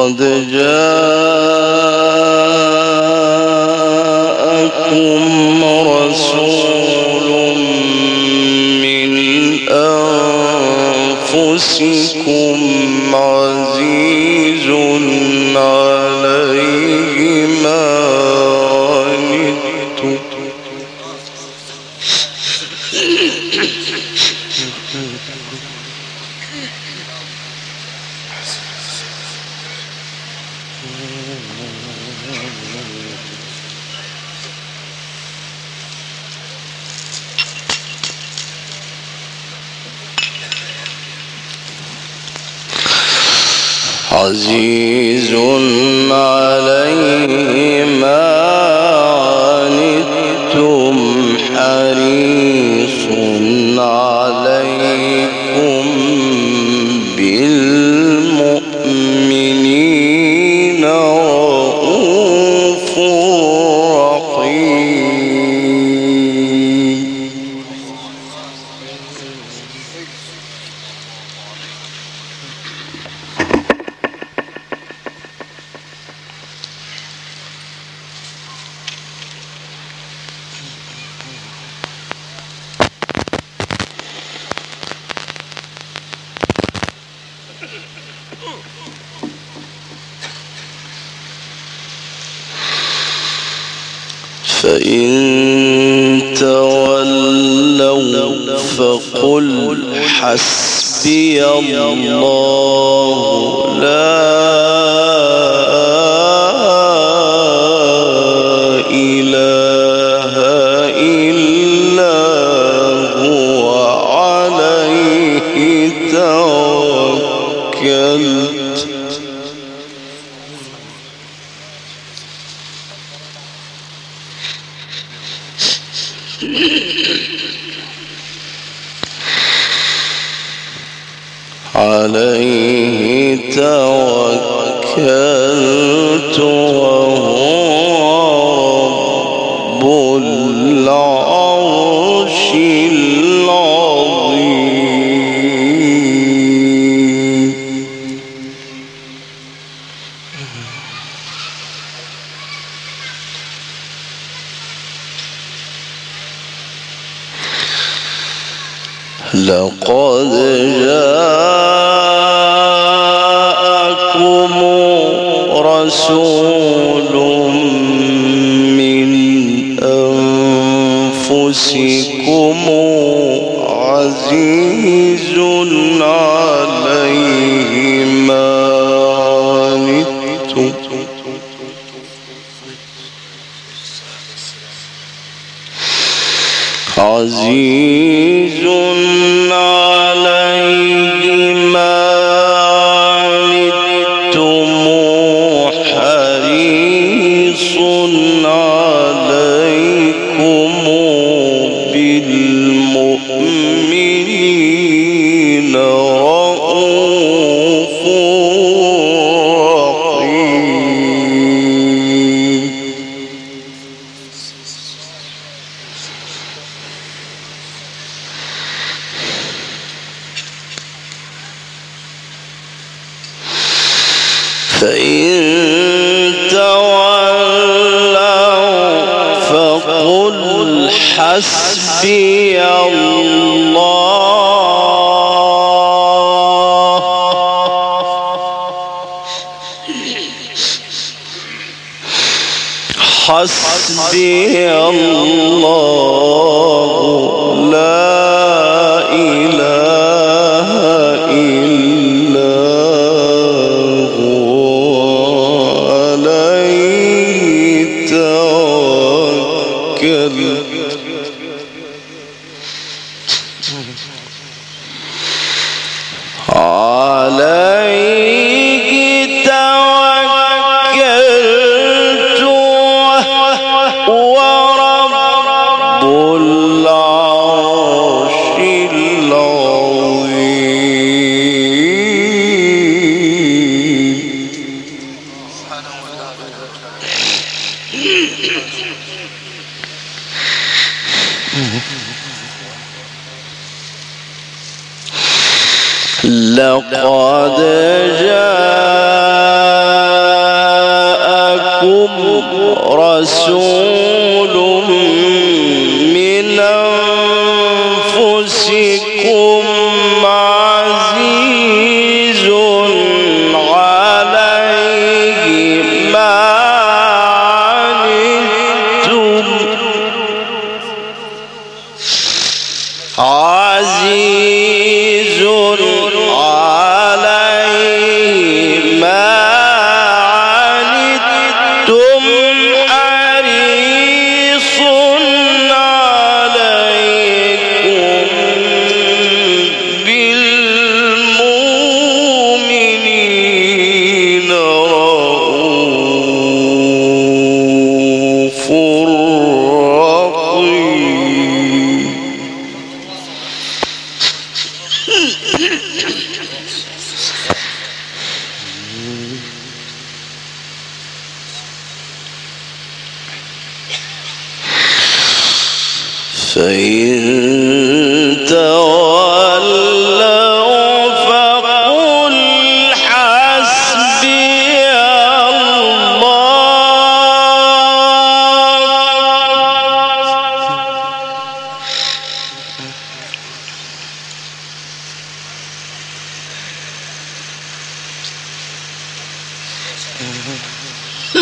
قد جاءكم رسول من أنفسكم عزيز عليه توكلت عزيز عليم حسبي الله. حسبي الله.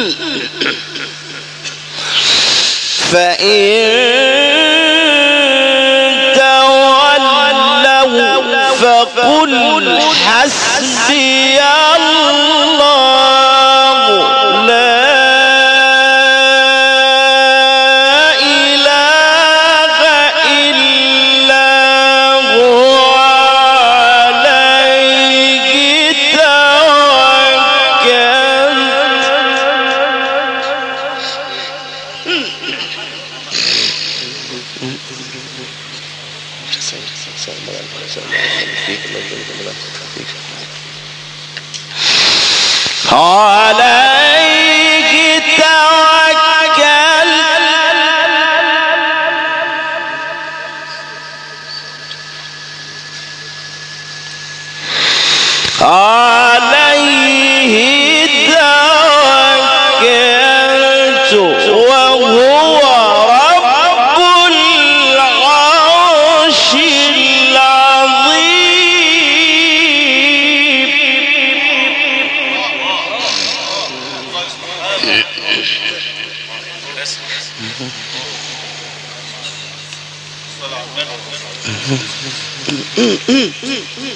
فإن تولوا فقل حسبي الله. عليه توكلت وهو رب العرش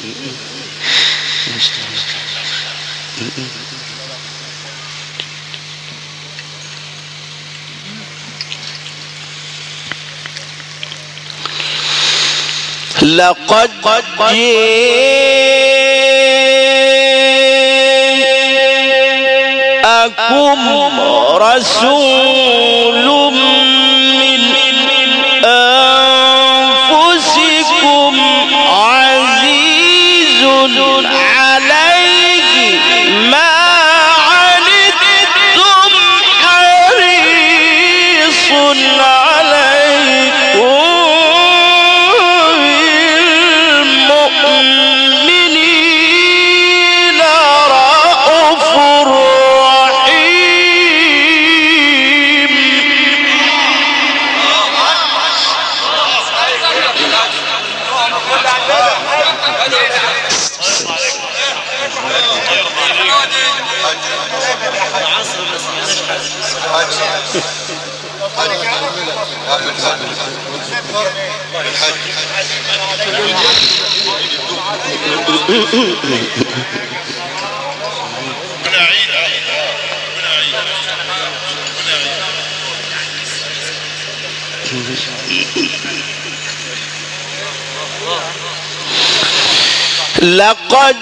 لقد جاءكم رسول من أنفسكم عزيز لقد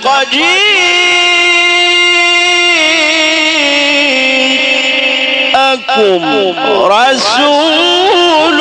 جاءكم رسول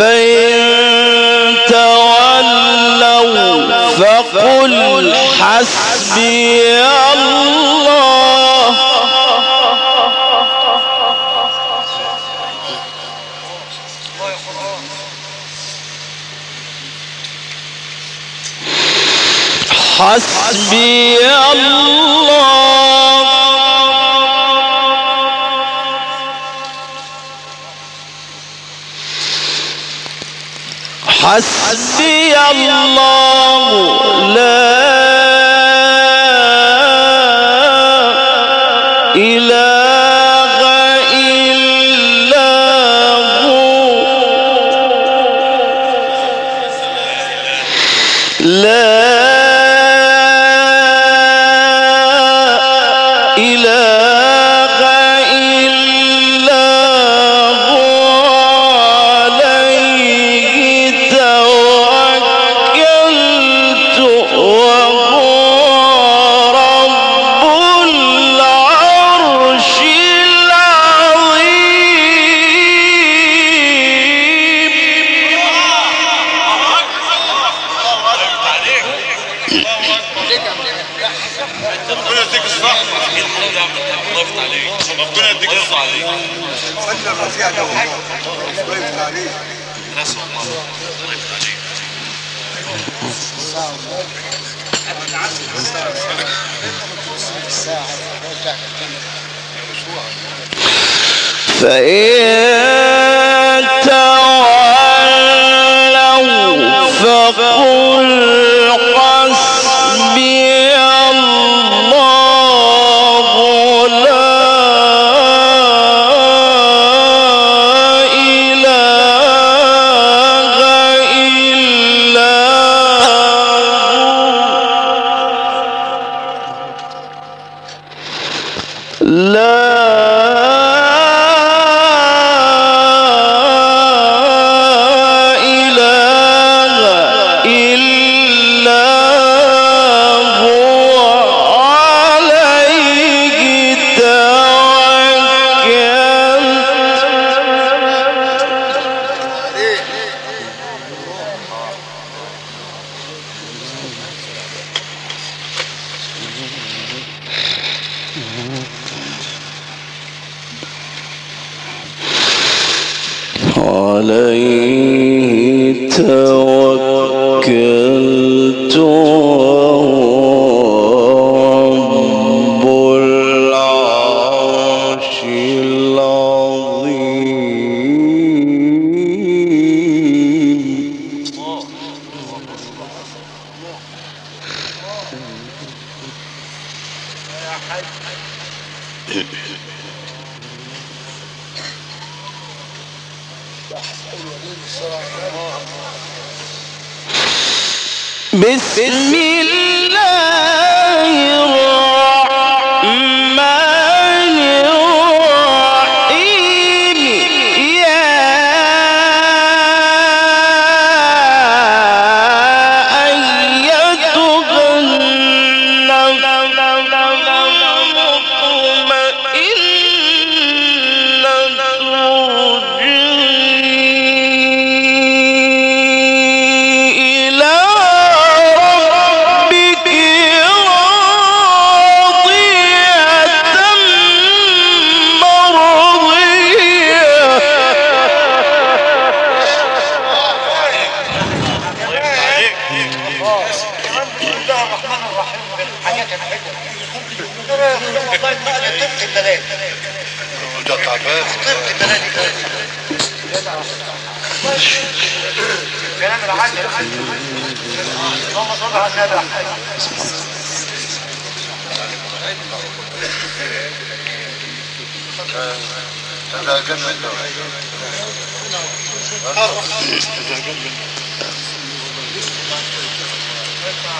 فإن فقل حسبي الله. حسبي الله. حسبي الله لا ربنا يديك الصحة. يفتح عليك ربنا يديك الصحة. خلي الرفيع ده والله الله يفتح عليك ناس والله الله يفتح عليك فإن بسم الله والله ما أنا طبت البلاد ده تعبان طبت البلاد كلام العدل اللهم صل على النبي يا حبيبي. ده جنة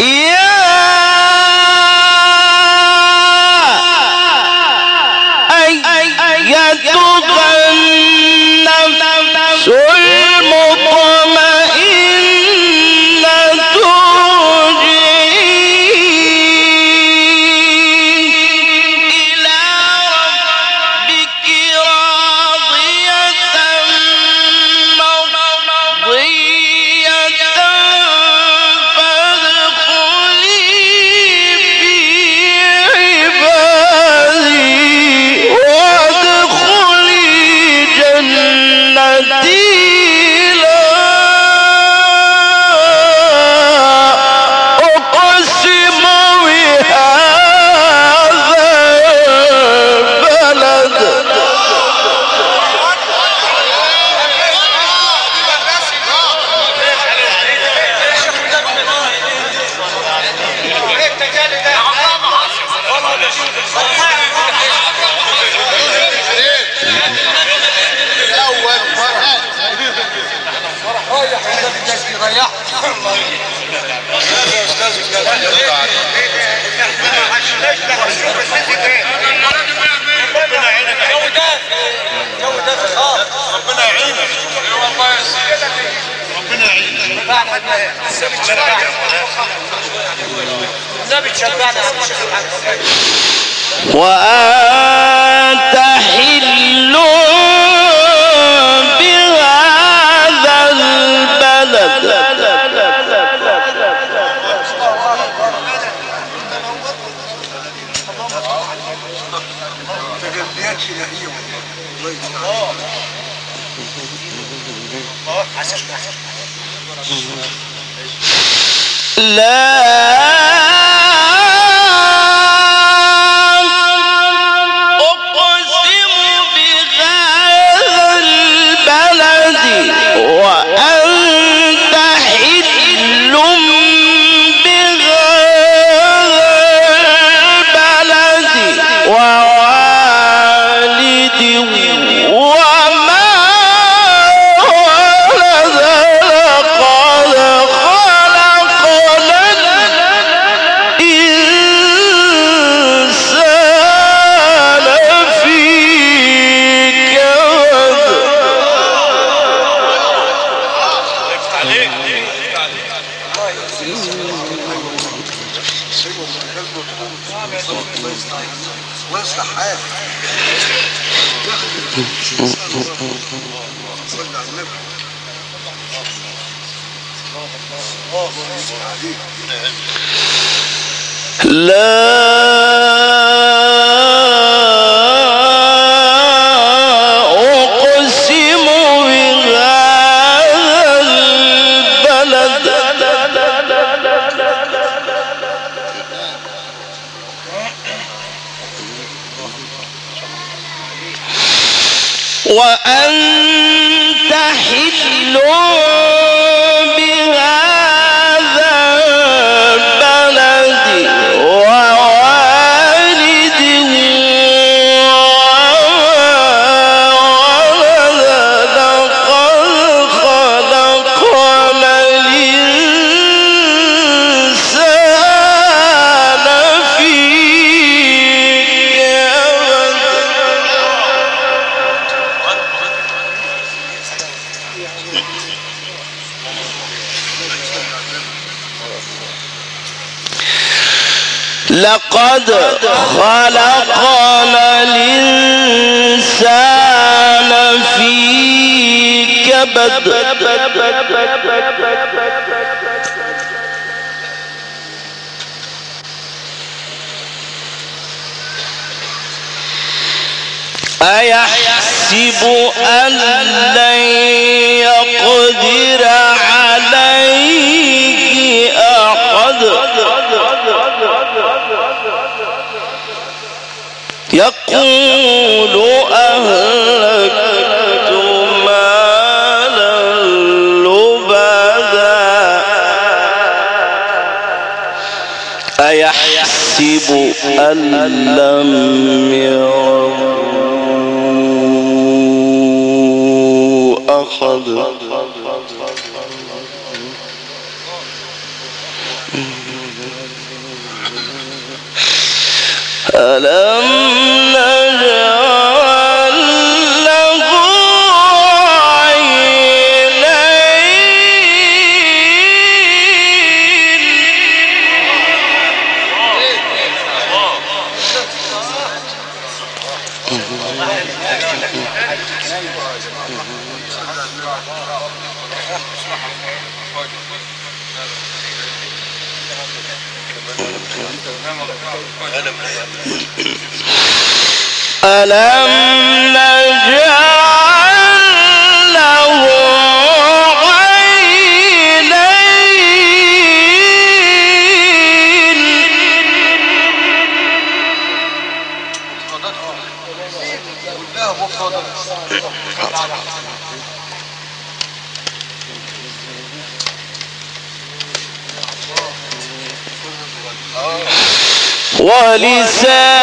يا وأنت بهذا البلد. لا الإنسان في كبد. أيحسب أن لن يقدر أن لم يره ألم نجعل ولسانا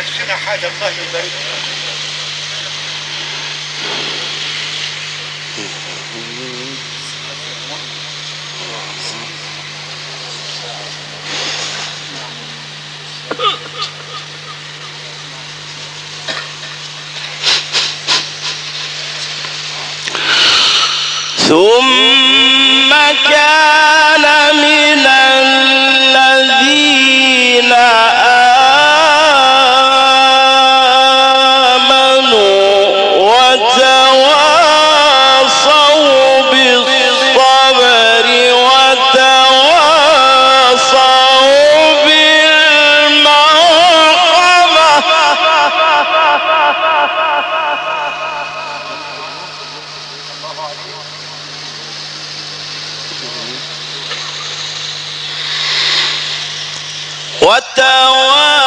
نفسنا حاجة الله يبارك ثم وتواصوا